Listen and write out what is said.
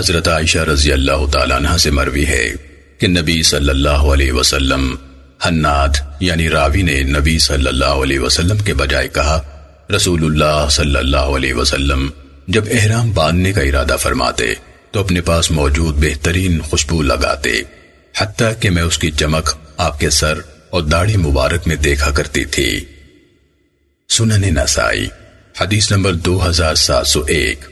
حضرت عائشہ رضی اللہ تعالیٰ عنہ سے مروی ہے کہ نبی صلی اللہ علیہ وسلم حناد یعنی راوی نے نبی صلی اللہ علیہ وسلم کے بجائے کہا، رسول اللہ صلی اللہ علیہ وسلم جب احرام باندھنے کا ارادہ فرماتے تو اپنے پاس موجود بہترین خوشبو لگاتے، حتیٰ کہ میں اس کی چمک آپ کے سر اور داڑھی مبارک میں دیکھا کرتی تھی۔ سنن نسائی، حدیث نمبر دو ہزار سات سو ایک۔